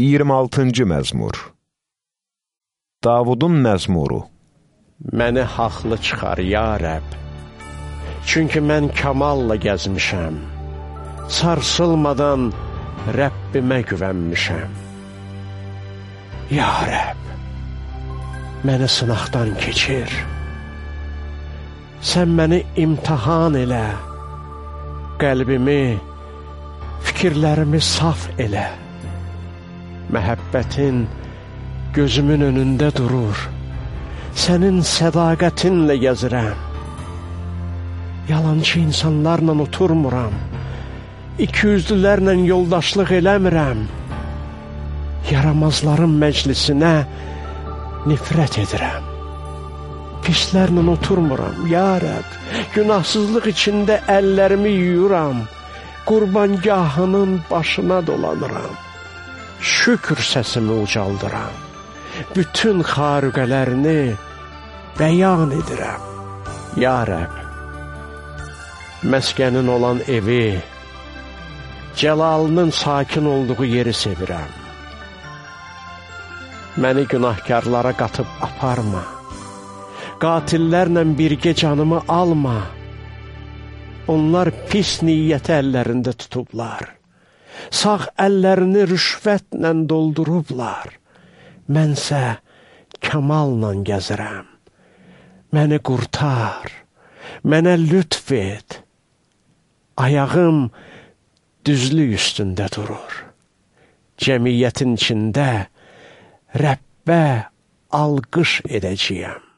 26-cı məzmur Davudun məzmuru Məni haqlı çıxar, ya Rəb. Çünki mən kamalla gəzmişəm. Sarsılmadan Rəbbimə güvənmişəm. Ya Rəb, məni sınaqdan keçir. Sən məni imtihan elə, qəlbimi, fikirlərimi saf elə. Məhəbbətin gözümün önündə durur. Sənin sədaqətinlə gəzirəm. Yalancı insanlarla oturmuram. İkiyüzlülərlə yoldaşlıq eləmirəm. Yaramazların məclisinə nifrət edirəm. Pislərlə oturmuram, ya Rəb. Günahsızlıq içində əllərimi yuyuram. Qurbangahının başına dolanıram şükür səsimi ucaldıram. Bütün xarüqələrini bəyan edirəm. Ya Rəb, məskənin olan evi, cəlalının sakin olduğu yeri sevirəm. Məni günahkarlara qatıb aparma. Qatillərlə birgə canımı alma. Onlar pis niyyəti əllərində tutublar sağ əllərini rüşvətlə doldurublar. Mənsə kamalla gəzirəm. Məni qurtar, mənə lütf et. Ayağım düzlük üstündə durur. Cəmiyyətin içində Rəbbə alqış edəcəyəm.